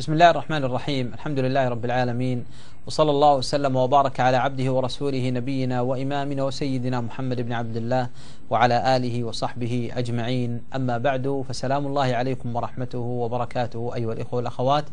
بسم الله الرحمن الرحيم. الحمد لله رب العالمين. وصلى الله وسلم وبارك على عبده ورسوله نبينا وإمامنا وسيدنا محمد بن عبد الله وعلى آله وصحبه أجمعين. أما بعد فسلام الله عليكم ورحمته وبركاته أيها الإخوة والأخوات.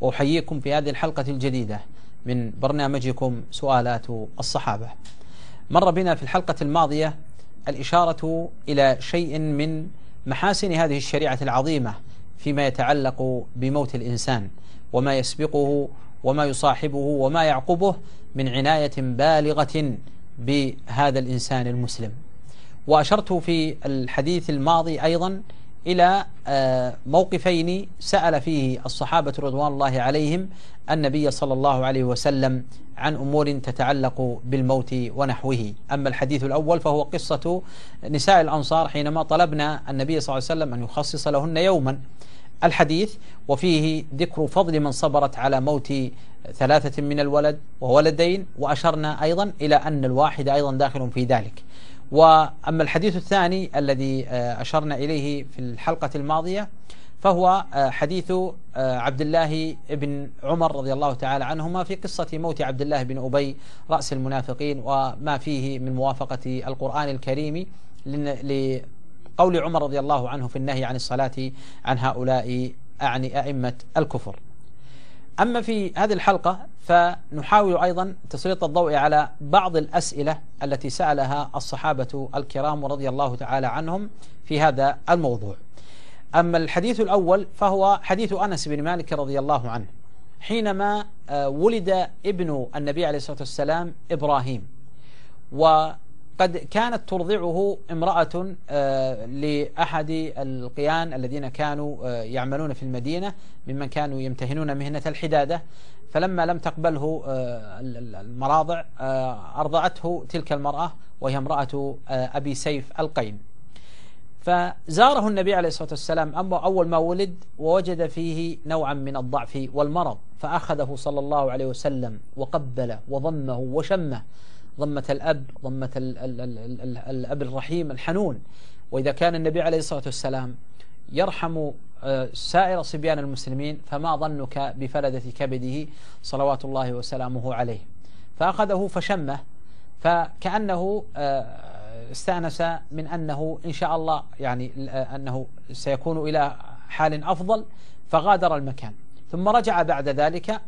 وأحييكم في هذه الحلقة الجديدة من برنامجكم سؤالات الصحابة. مر بنا في الحلقة الماضية الإشارة إلى شيء من محاسن هذه الشريعة العظيمة فيما يتعلق بموت الإنسان وما يسبقه وما يصاحبه وما يعقبه من عناية بالغة بهذا الإنسان المسلم. وأشرت في الحديث الماضي أيضا إلى آه، موقفين سأل فيه الصحابة رضوان الله عليهم النبي صلى الله عليه وسلم عن أمور تتعلق بالموت ونحوه. أما الحديث الأول فهو قصة نساء الأنصار حينما طلبنا النبي صلى الله عليه وسلم أن يخصص لهن يوما. الحديث وفيه ذكر فضل من صبرت على موت ثلاثة من الولد وولدين وأشرنا أيضا إلى أن الواحد أيضا داخل في ذلك. وأما الحديث الثاني الذي آه، أشرنا إليه في الحلقة الماضية فهو آه، حديث آه، عبد الله بن عمر رضي الله تعالى عنهما في قصة موت عبد الله بن أبي رأس المنافقين وما فيه من موافقة القرآن الكريم لقول عمر رضي الله عنه في النهي عن الصلاة عن هؤلاء أعني أئمة الكفر. أما في هذه الحلقة فنحاول أيضا تسليط الضوء على بعض الأسئلة التي سألها الصحابة الكرام رضي الله تعالى عنهم في هذا الموضوع. أما الحديث الأول فهو حديث أنس بن مالك رضي الله عنه حينما آه، ولد ابن النبي عليه الصلاة والسلام إبراهيم. و قد كانت ترضعه امرأة آه، لأحد القيان الذين كانوا آه، يعملون في المدينة ممن كانوا يمتهنون مهنة الحدادة. فلما لم تقبله آه، المراضع أرضعته تلك المرأة وهي امرأة أبي سيف القين فزاره النبي عليه الصلاة والسلام أول ما ولد ووجد فيه نوعا من الضعف والمرض فأخذه صلى الله عليه وسلم وقبله وضمه وشمه. ضمة الأب ضمة الأب الرحيم الحنون. وإذا كان النبي عليه الصلاة والسلام يرحم آه، سائر صبيان المسلمين فما ظنك بفلدة كبده صلوات الله وسلامه عليه؟ فأخذه فشمه فكأنه آه، استأنس من أنه إن شاء الله يعني آه، أنه سيكون إلى حال أفضل فغادر المكان. ثم رجع بعد ذلك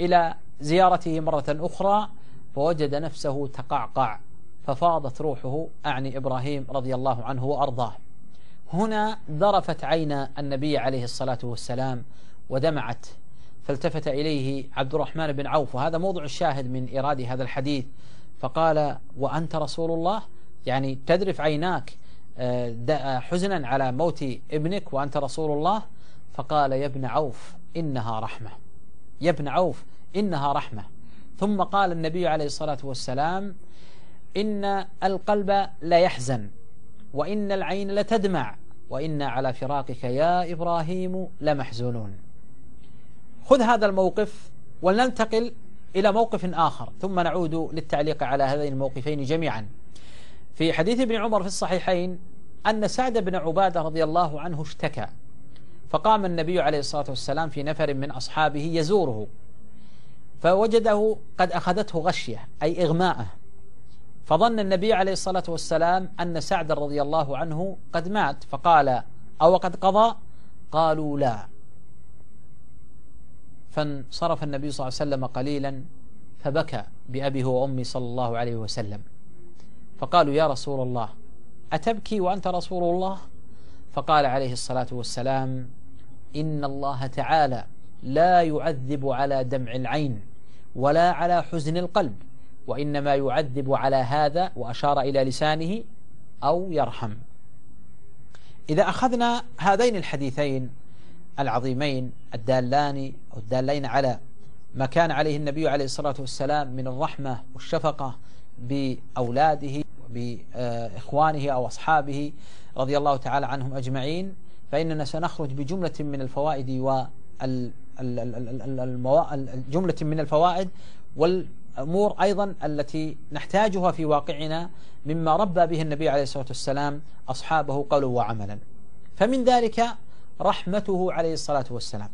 إلى زيارته مرة أخرى فوجد نفسه تقعقع ففاضت روحه أعني إبراهيم رضي الله عنه وأرضاه. هنا ذرفت عين النبي عليه الصلاة والسلام ودمعت فالتفت إليه عبد الرحمن بن عوف. وهذا موضع الشاهد من إيراد هذا الحديث. فقال وأنت رسول الله؟ يعني تذرف عيناك آه، حزنا على موت ابنك وأنت رسول الله؟ فقال يا ابن عوف إنها رحمة. يا ابن عوف إنها رحمة. ثم قال النبي عليه الصلاة والسلام إن القلب لا يحزن وإن العين لتدمع وإنا على فراقك يا إبراهيم لمحزونون. خذ هذا الموقف ولننتقل إلى موقف آخر ثم نعود للتعليق على هذين الموقفين جميعا. في حديث ابن عمر في الصحيحين أن سعد بن عبادة رضي الله عنه اشتكى فقام النبي عليه الصلاة والسلام في نفر من أصحابه يزوره فوجده قد أخذته غشية أي إغماءه. فظن النبي عليه الصلاة والسلام أن سعد رضي الله عنه قد مات فقال أو قد قضى؟ قالوا لا. فانصرف النبي صلى الله عليه وسلم قليلا فبكى بأبيه وأمي صلى الله عليه وسلم. فقالوا يا رسول الله أتبكي وأنت رسول الله؟ فقال عليه الصلاة والسلام إن الله تعالى لا يعذب على دمع العين. ولا على حزن القلب وإنما يعذب على هذا وأشار إلى لسانه أو يرحم. إذا أخذنا هذين الحديثين العظيمين الدالان أو الدالين على ما كان عليه النبي عليه الصلاة والسلام من الرحمة والشفقة بأولاده بإخوانه أو أصحابه رضي الله تعالى عنهم أجمعين فإننا سنخرج بجملة من الفوائد وال جملة من الفوائد والأمور أيضا التي نحتاجها في واقعنا مما ربى به النبي عليه الصلاة والسلام أصحابه قولا وعملا. فمن ذلك رحمته عليه الصلاة والسلام.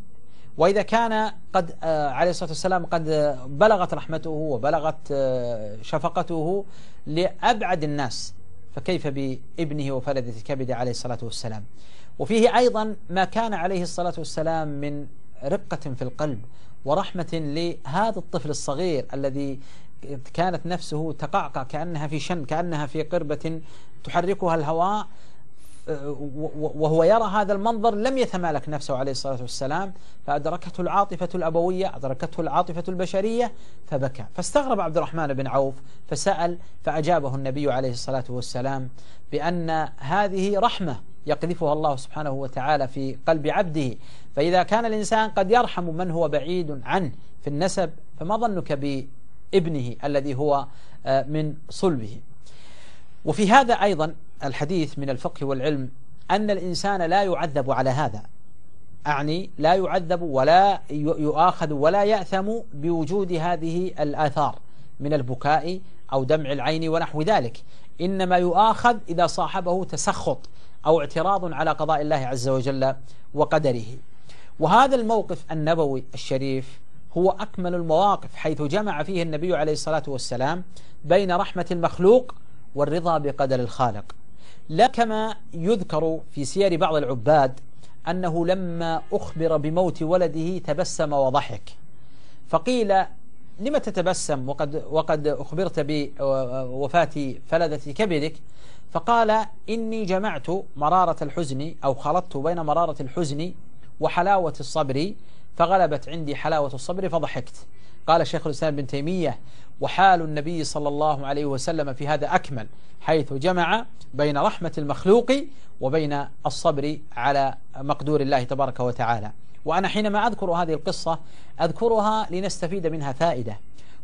وإذا كان قد آه، عليه الصلاة والسلام قد بلغت رحمته وبلغت آه، شفقته لأبعد الناس فكيف بابنه وفلدة كبد عليه الصلاة والسلام؟ وفيه أيضا ما كان عليه الصلاة والسلام من رقة في القلب ورحمة لهذا الطفل الصغير الذي كانت نفسه تقعقع كأنها في شن كأنها في قربة تحركها الهواء وهو يرى هذا المنظر لم يتمالك نفسه عليه الصلاة والسلام فأدركته العاطفة الأبوية أدركته العاطفة البشرية فبكى. فاستغرب عبد الرحمن بن عوف فسأل فأجابه النبي عليه الصلاة والسلام بأن هذه رحمة يقذفها الله سبحانه وتعالى في قلب عبده. فإذا كان الإنسان قد يرحم من هو بعيد عنه في النسب فما ظنك بابنه الذي هو آه، من صلبه؟ وفي هذا أيضا الحديث من الفقه والعلم أن الإنسان لا يعذب على هذا. أعني لا يعذب ولا يؤاخذ ولا يأثم بوجود هذه الآثار من البكاء أو دمع العين ونحو ذلك. إنما يؤاخذ إذا صاحبه تسخط أو اعتراض على قضاء الله عز وجل وقدره. وهذا الموقف النبوي الشريف هو أكمل المواقف حيث جمع فيه النبي عليه الصلاة والسلام بين رحمة المخلوق والرضا بقدر الخالق. لا كما يذكر في سير بعض العباد أنه لما أخبر بموت ولده تبسم وضحك. فقيل لم تتبسم وقد, وقد أخبرت بوفاة فلدة كبدك؟ فقال إني جمعت مرارة الحزن أو خلطت بين مرارة الحزن وحلاوة الصبر فغلبت عندي حلاوة الصبر فضحكت. قال شيخ الإسلام بن تيمية وحال النبي صلى الله عليه وسلم في هذا أكمل حيث جمع بين رحمة المخلوق وبين الصبر على مقدور الله تبارك وتعالى. وأنا حينما أذكر هذه القصة أذكرها لنستفيد منها فائدة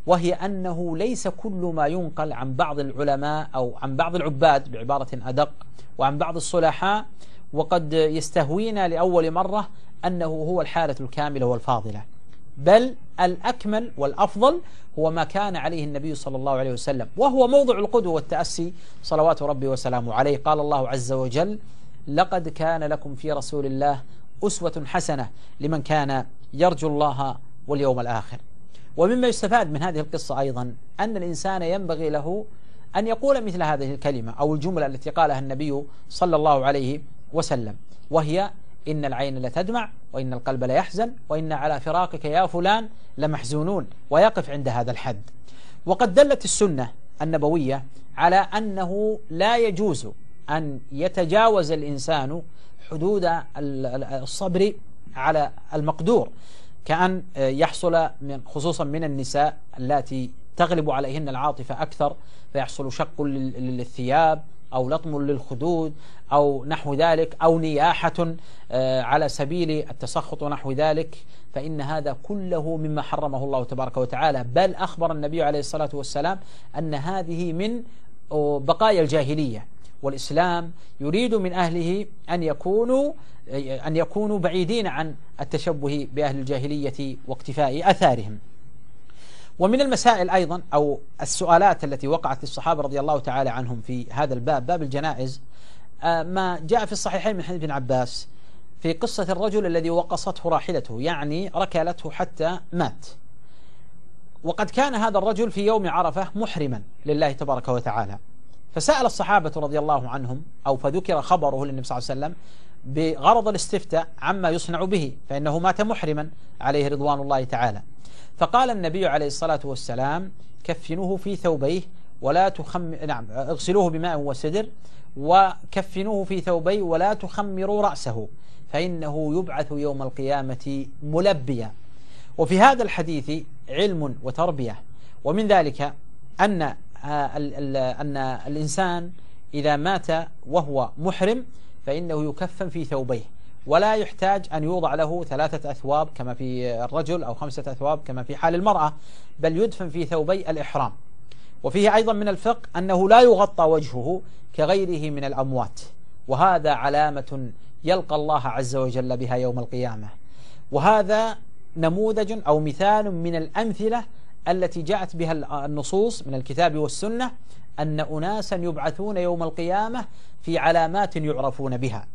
وهي أنه ليس كل ما ينقل عن بعض العلماء أو عن بعض العباد بعبارة أدق وعن بعض الصلحاء وقد يستهوينا لأول مرة أنه هو الحالة الكاملة والفاضلة بل الأكمل والأفضل هو ما كان عليه النبي صلى الله عليه وسلم وهو موضع القدوة والتأسي صلوات ربي وسلامه عليه. قال الله عز وجل لقد كان لكم في رسول الله أسوة حسنة لمن كان يرجو الله واليوم الآخر. ومما يستفاد من هذه القصة أيضا أن الإنسان ينبغي له أن يقول مثل هذه الكلمة أو الجملة التي قالها النبي صلى الله عليه وسلم وهي إن العين لتدمع وإن القلب ليحزن وإن على فراقك يا فلان لمحزونون ويقف عند هذا الحد. وقد دلت السنة النبوية على أنه لا يجوز أن يتجاوز الإنسان حدود الصبر على المقدور كأن يحصل من خصوصا من النساء اللاتي تغلب عليهن العاطفة أكثر فيحصل شق للثياب أو لطم للخدود أو نحو ذلك أو نياحة آه، على سبيل التسخط ونحو ذلك. فإن هذا كله مما حرمه الله تبارك وتعالى. بل أخبر النبي عليه الصلاة والسلام أن هذه من بقايا الجاهلية. والإسلام يريد من أهله أن يكونوا أن يكونوا بعيدين عن التشبه بأهل الجاهلية واقتفاء أثارهم. ومن المسائل أيضا أو السؤالات التي وقعت للصحابة رضي الله تعالى عنهم في هذا الباب باب الجنائز. آه، ما جاء في الصحيحين من حديث ابن عباس في قصة الرجل الذي وقصته راحلته يعني ركلته حتى مات. وقد كان هذا الرجل في يوم عرفة محرما لله تبارك وتعالى. فسأل الصحابة رضي الله عنهم أو فذكر خبره للنبي صلى الله عليه وسلم بغرض الاستفتاء عما يصنع به فإنه مات محرما عليه رضوان الله تعالى. فقال النبي عليه الصلاة والسلام كفنوه في ثوبيه ولا تخم نعم اغسلوه بماء وسدر وكفنوه في ثوبيه ولا تخمروا رأسه فإنه يبعث يوم القيامة ملبيا. وفي هذا الحديث علم وتربية. ومن ذلك أن أن الإنسان إذا مات وهو محرم فإنه يكفن في ثوبيه ولا يحتاج أن يوضع له ثلاثة أثواب كما في الرجل أو خمسة أثواب كما في حال المرأة بل يدفن في ثوبي الإحرام. وفيه أيضا من الفقه أنه لا يغطى وجهه كغيره من الأموات وهذا علامة يلقى الله عز وجل بها يوم القيامة. وهذا نموذج أو مثال من الأمثلة التي جاءت بها النصوص من الكتاب والسنة أن أناسا يبعثون يوم القيامة في علامات يعرفون بها.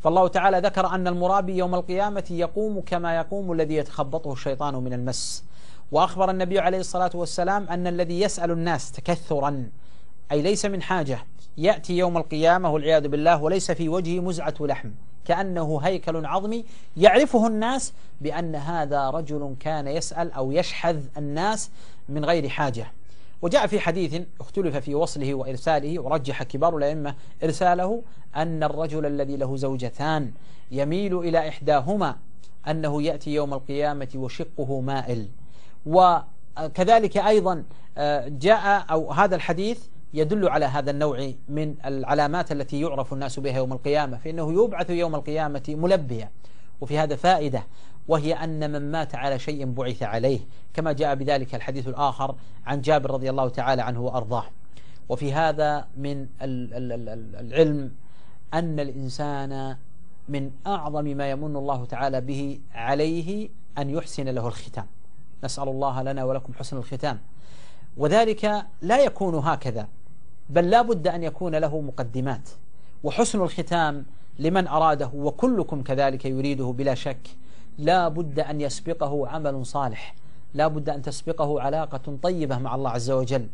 فالله تعالى ذكر أن المرابي يوم القيامة يقوم كما يقوم الذي يتخبطه الشيطان من المس. وأخبر النبي عليه الصلاة والسلام أن الذي يسأل الناس تكثرا أي ليس من حاجة يأتي يوم القيامة والعياذ بالله وليس في وجهه مزعة لحم. كأنه هيكل عظمي يعرفه الناس بأن هذا رجل كان يسأل أو يشحذ الناس من غير حاجة. وجاء في حديث اختلف في وصله وإرساله ورجح كبار الأئمة إرساله أن الرجل الذي له زوجتان يميل إلى إحداهما أنه يأتي يوم القيامة وشقه مائل. وكذلك أيضا آه، جاء أو هذا الحديث يدل على هذا النوع من العلامات التي يعرف الناس بها يوم القيامة فإنه يبعث يوم القيامة ملبيا. وفي هذا فائدة وهي أن من مات على شيء بعث عليه كما جاء بذلك الحديث الآخر عن جابر رضي الله تعالى عنه وأرضاه. وفي هذا من العلم أن الإنسان من أعظم ما يمن الله تعالى به عليه أن يحسن له الختام. نسأل الله لنا ولكم حسن الختام. وذلك لا يكون هكذا. بل لا بد أن يكون له مقدمات. وحسن الختام لمن أراده وكلكم كذلك يريده بلا شك. لا بد أن يسبقه عمل صالح. لا بد أن تسبقه علاقة طيبة مع الله عز وجل.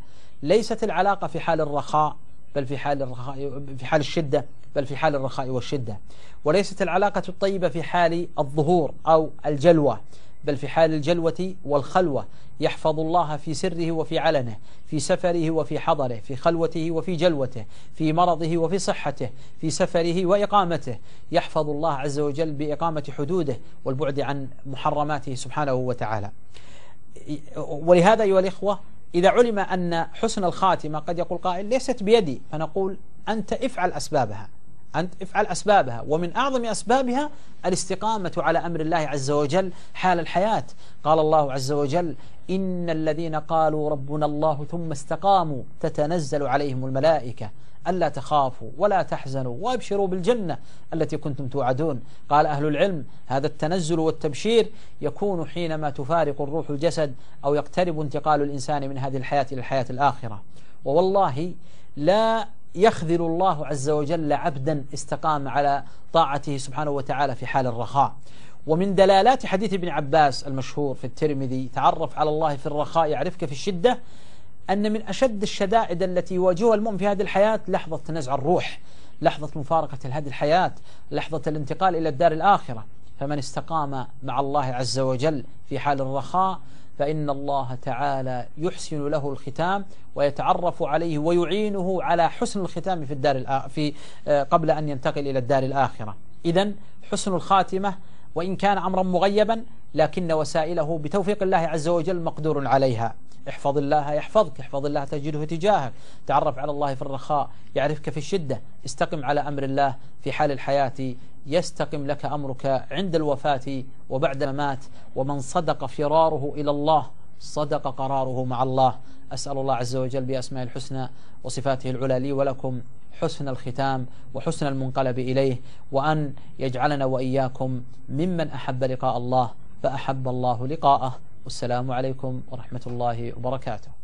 ليست العلاقة في حال الرخاء بل في حال الرخاء في حال الشدة بل في حال الرخاء والشدة. وليست العلاقة الطيبة في حال الظهور أو الجلوة. بل في حال الجلوة والخلوة يحفظ الله في سره وفي علنه في سفره وفي حضره في خلوته وفي جلوته في مرضه وفي صحته في سفره وإقامته. يحفظ الله عز وجل بإقامة حدوده والبعد عن محرماته سبحانه وتعالى. ولهذا أيها الإخوة إذا علم أن حسن الخاتمة قد يقول قائل ليست بيدي فنقول أنت افعل أسبابها. أنت افعل أسبابها. ومن أعظم أسبابها الاستقامة على أمر الله عز وجل حال الحياة. قال الله عز وجل إن الذين قالوا ربنا الله ثم استقاموا تتنزل عليهم الملائكة. ألا تخافوا ولا تحزنوا وأبشروا بالجنة التي كنتم توعدون. قال أهل العلم هذا التنزل والتبشير يكون حينما تفارق الروح الجسد أو يقترب انتقال الإنسان من هذه الحياة إلى الحياة الآخرة. ووالله لا يخذل الله عز وجل عبدا استقام على طاعته سبحانه وتعالى في حال الرخاء. ومن دلالات حديث ابن عباس المشهور في الترمذي تعرف على الله في الرخاء يعرفك في الشدة أن من أشد الشدائد التي يواجهها المؤمن في هذه الحياة لحظة نزع الروح لحظة مفارقة هذه الحياة لحظة الانتقال إلى الدار الآخرة. فمن استقام مع الله عز وجل في حال الرخاء فإن الله تعالى يحسن له الختام ويتعرف عليه ويعينه على حسن الختام في الدار في قبل أن ينتقل إلى الدار الآخرة. إذا حسن الخاتمة وإن كان أمرا مغيبا لكن وسائله بتوفيق الله عز وجل مقدور عليها. احفظ الله يحفظك احفظ الله تجده تجاهك. تعرف على الله في الرخاء يعرفك في الشدة. استقم على أمر الله في حال الحياة. يستقم لك أمرك عند الوفاة وبعد الممات. ومن صدق فراره إلى الله صدق قراره مع الله. أسأل الله عز وجل بأسماء الحسنى وصفاته العلى لي ولكم حسن الختام وحسن المنقلب إليه. وأن يجعلنا وإياكم ممن أحب لقاء الله. فأحب الله لقاءه. والسلام عليكم ورحمة الله وبركاته.